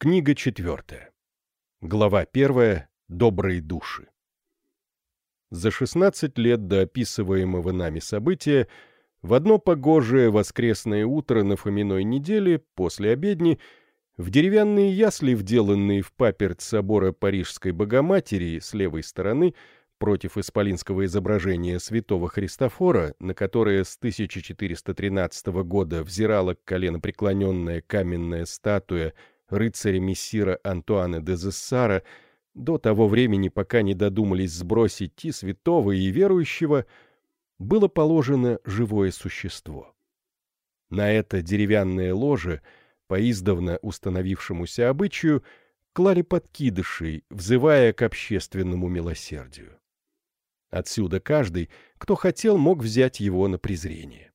Книга четвертая. Глава первая. Добрые души. За 16 лет до описываемого нами события в одно погожее воскресное утро на Фоминой неделе, после обедни, в деревянные ясли, вделанные в паперть собора Парижской Богоматери с левой стороны, против исполинского изображения святого Христофора, на которое с 1413 года взирала коленопреклоненная каменная статуя рыцаря мессира Антуана де Зессара, до того времени, пока не додумались сбросить и святого, и верующего, было положено живое существо. На это деревянное ложе, по издавна установившемуся обычаю, клали подкидышей, взывая к общественному милосердию. Отсюда каждый, кто хотел, мог взять его на презрение.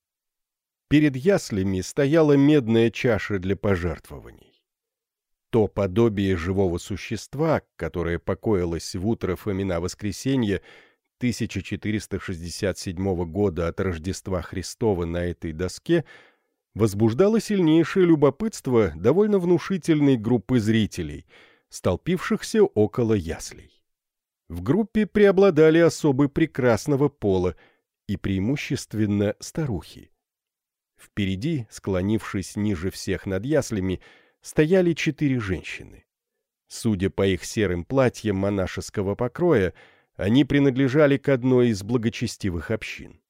Перед яслями стояла медная чаша для пожертвований то подобие живого существа, которое покоилось в утро Фомина воскресенья 1467 года от Рождества Христова на этой доске, возбуждало сильнейшее любопытство довольно внушительной группы зрителей, столпившихся около яслей. В группе преобладали особы прекрасного пола и преимущественно старухи. Впереди, склонившись ниже всех над яслями, стояли четыре женщины. Судя по их серым платьям монашеского покроя, они принадлежали к одной из благочестивых общин.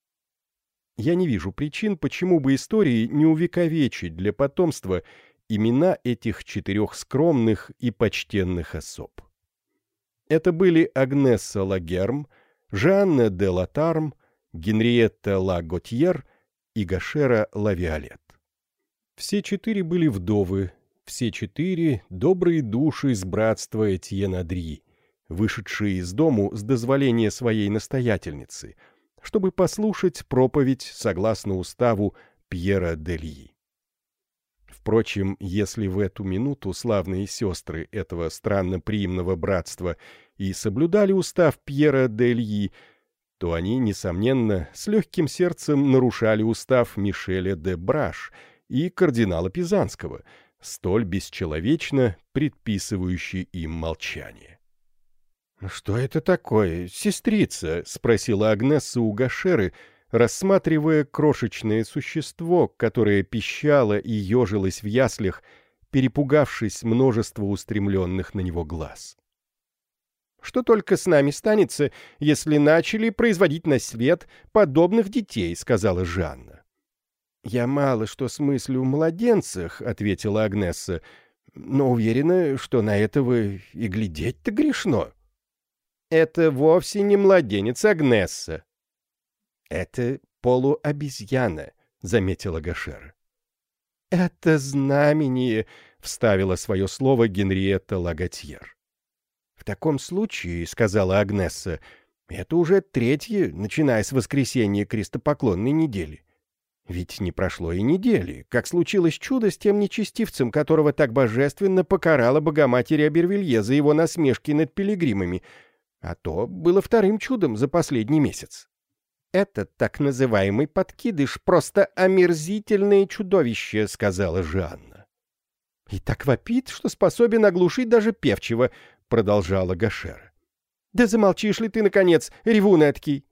Я не вижу причин, почему бы истории не увековечить для потомства имена этих четырех скромных и почтенных особ. Это были Агнесса Лагерм, Жанна де Латарм, Генриетта Ла Готьер и Гашера Лавиолет. Все четыре были вдовы, все четыре добрые души из братства Этьена Дри, вышедшие из дому с дозволения своей настоятельницы, чтобы послушать проповедь согласно уставу Пьера Дельи. Впрочем, если в эту минуту славные сестры этого странно-приимного братства и соблюдали устав Пьера Дельи, то они, несомненно, с легким сердцем нарушали устав Мишеля де Браш и кардинала Пизанского — столь бесчеловечно предписывающий им молчание. «Что это такое, сестрица?» — спросила Агнесса у Гашеры, рассматривая крошечное существо, которое пищало и ежилось в яслях, перепугавшись множества устремленных на него глаз. «Что только с нами станется, если начали производить на свет подобных детей», — сказала Жанна. «Я мало что смыслю в младенцах», — ответила Агнесса, «но уверена, что на этого и глядеть-то грешно». «Это вовсе не младенец Агнесса». «Это полуобезьяна», — заметила Гашера. «Это знамение», — вставила свое слово Генриетта Лагатьер. «В таком случае», — сказала Агнесса, — «это уже третье, начиная с воскресенья крестопоклонной недели. Ведь не прошло и недели, как случилось чудо с тем нечестивцем, которого так божественно покарала Богоматерь Абервилье за его насмешки над пилигримами, а то было вторым чудом за последний месяц. «Этот так называемый подкидыш — просто омерзительное чудовище», — сказала Жанна. «И так вопит, что способен оглушить даже певчего», — продолжала Гашера. «Да замолчишь ли ты, наконец, ревун эткий?»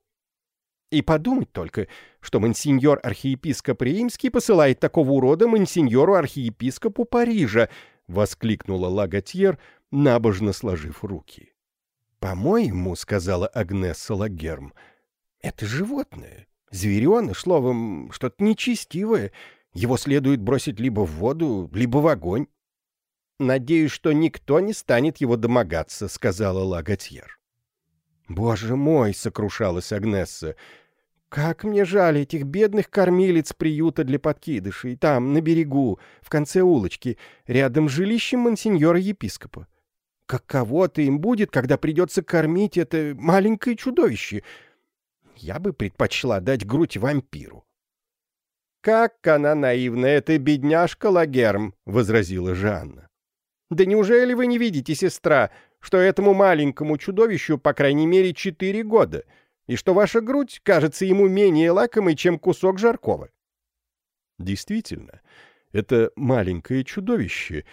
И подумать только, что мансиньор архиепископ Римский посылает такого урода мансиньору архиепископу Парижа, — воскликнула Лагатьер, набожно сложив руки. — По-моему, — сказала Агнесса Лагерм, — это животное, звереныш, словом, что-то нечестивое. Его следует бросить либо в воду, либо в огонь. — Надеюсь, что никто не станет его домогаться, — сказала Лагатьер. — Боже мой, — сокрушалась Агнесса, — как мне жаль этих бедных кормилиц приюта для подкидышей, там, на берегу, в конце улочки, рядом с жилищем мансиньора-епископа. Каково-то им будет, когда придется кормить это маленькое чудовище. Я бы предпочла дать грудь вампиру. «Как она наивна, эта бедняжка Лагерм!» — возразила Жанна. «Да неужели вы не видите, сестра, что этому маленькому чудовищу, по крайней мере, четыре года — и что ваша грудь кажется ему менее лакомой, чем кусок жаркого. Действительно, это маленькое чудовище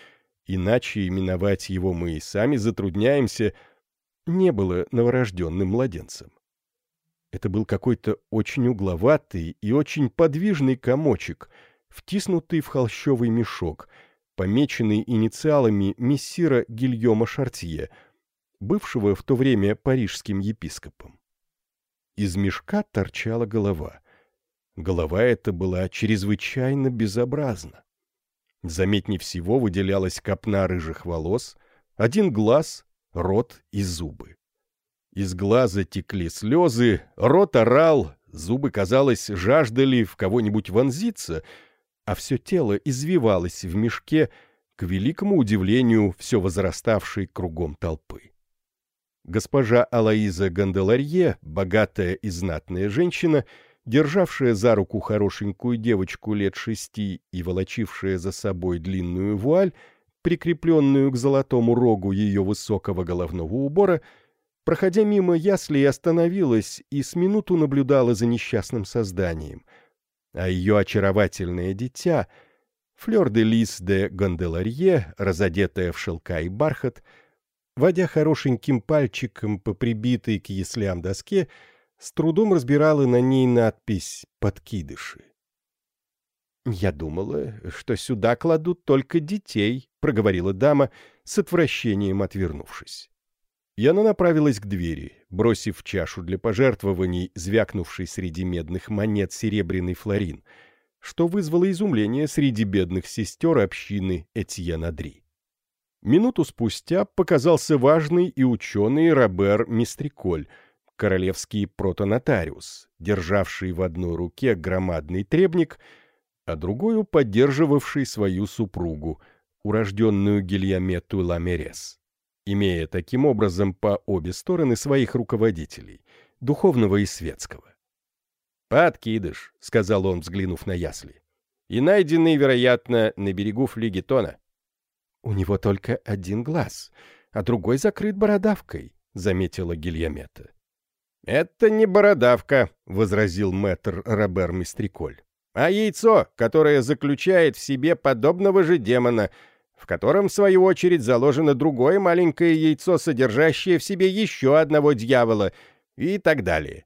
иначе именовать его мы и сами затрудняемся, не было новорожденным младенцем. Это был какой-то очень угловатый и очень подвижный комочек, втиснутый в холщовый мешок, помеченный инициалами мессира Гильома Шартье, бывшего в то время парижским епископом. Из мешка торчала голова. Голова эта была чрезвычайно безобразна. Заметнее всего выделялась копна рыжих волос, один глаз, рот и зубы. Из глаза текли слезы, рот орал, зубы, казалось, жаждали в кого-нибудь вонзиться, а все тело извивалось в мешке, к великому удивлению все возраставшей кругом толпы. Госпожа Алаиза Ганделарье, богатая и знатная женщина, державшая за руку хорошенькую девочку лет шести и волочившая за собой длинную вуаль, прикрепленную к золотому рогу ее высокого головного убора, проходя мимо ясли, остановилась и с минуту наблюдала за несчастным созданием. А ее очаровательное дитя, Флёр де Лис де Гонделарье, разодетая в шелка и бархат, водя хорошеньким пальчиком по прибитой к яслям доске, с трудом разбирала на ней надпись «Подкидыши». «Я думала, что сюда кладут только детей», — проговорила дама, с отвращением отвернувшись. И она направилась к двери, бросив чашу для пожертвований, звякнувший среди медных монет серебряный флорин, что вызвало изумление среди бедных сестер общины Этьен-Адри. Минуту спустя показался важный и ученый Робер Мистриколь, королевский протонотариус, державший в одной руке громадный требник, а другую поддерживавший свою супругу, урожденную Гильямету Ламерес имея таким образом по обе стороны своих руководителей, духовного и светского. «Подкидыш», — сказал он, взглянув на ясли, — «и найденный, вероятно, на берегу флегетона». «У него только один глаз, а другой закрыт бородавкой», — заметила Гильямета. «Это не бородавка», — возразил мэтр Робер Мистриколь, «а яйцо, которое заключает в себе подобного же демона, в котором, в свою очередь, заложено другое маленькое яйцо, содержащее в себе еще одного дьявола, и так далее.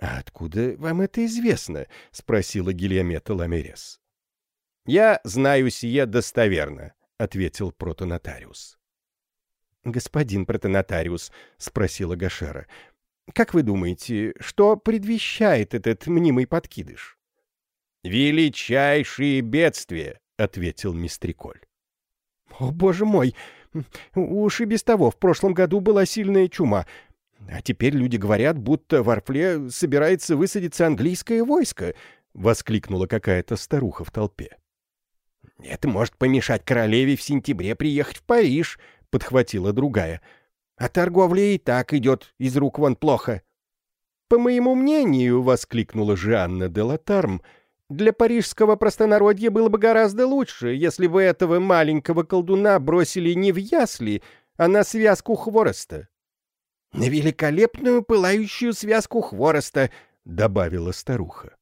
«А откуда вам это известно?» — спросила Гильямета Ламерес. «Я знаю сие достоверно», — ответил протонотариус. «Господин протонотариус», — спросила Гашера, — «как вы думаете, что предвещает этот мнимый подкидыш?» «Величайшие бедствия», — ответил Мистриколь. О, боже мой! Уж и без того в прошлом году была сильная чума. А теперь люди говорят, будто в Арфле собирается высадиться английское войско, — воскликнула какая-то старуха в толпе. — Это может помешать королеве в сентябре приехать в Париж, — подхватила другая. — А торговля и так идет из рук вон плохо. — По моему мнению, — воскликнула Жанна де Латарм, — для парижского простонародья было бы гораздо лучше, если бы этого маленького колдуна бросили не в ясли, а на связку хвороста. — На великолепную пылающую связку хвороста, — добавила старуха.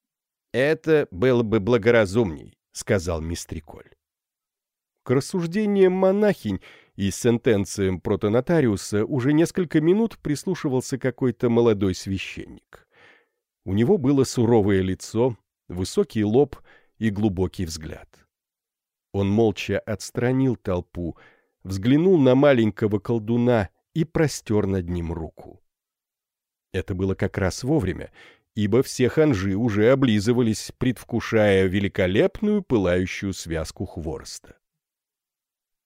— Это было бы благоразумней, — сказал мистриколь. К рассуждениям монахинь и сентенциям протонотариуса уже несколько минут прислушивался какой-то молодой священник. У него было суровое лицо, высокий лоб и глубокий взгляд. Он молча отстранил толпу, взглянул на маленького колдуна и простер над ним руку. Это было как раз вовремя, ибо все ханжи уже облизывались, предвкушая великолепную пылающую связку хвороста.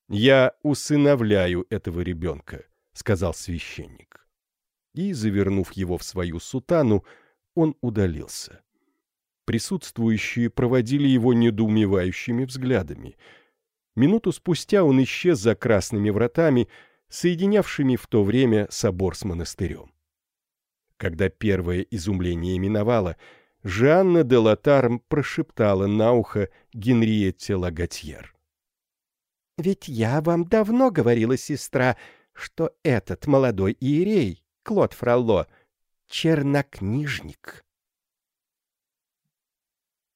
«Я усыновляю этого ребенка», — сказал священник. И, завернув его в свою сутану, он удалился. Присутствующие проводили его недоумевающими взглядами. Минуту спустя он исчез за красными вратами, соединявшими в то время собор с монастырем. Когда первое изумление миновало, Жанна де Латарм прошептала на ухо Генриетте Лагатьер. «Ведь я вам давно говорила, сестра, что этот молодой иерей, Клод Фролло, чернокнижник».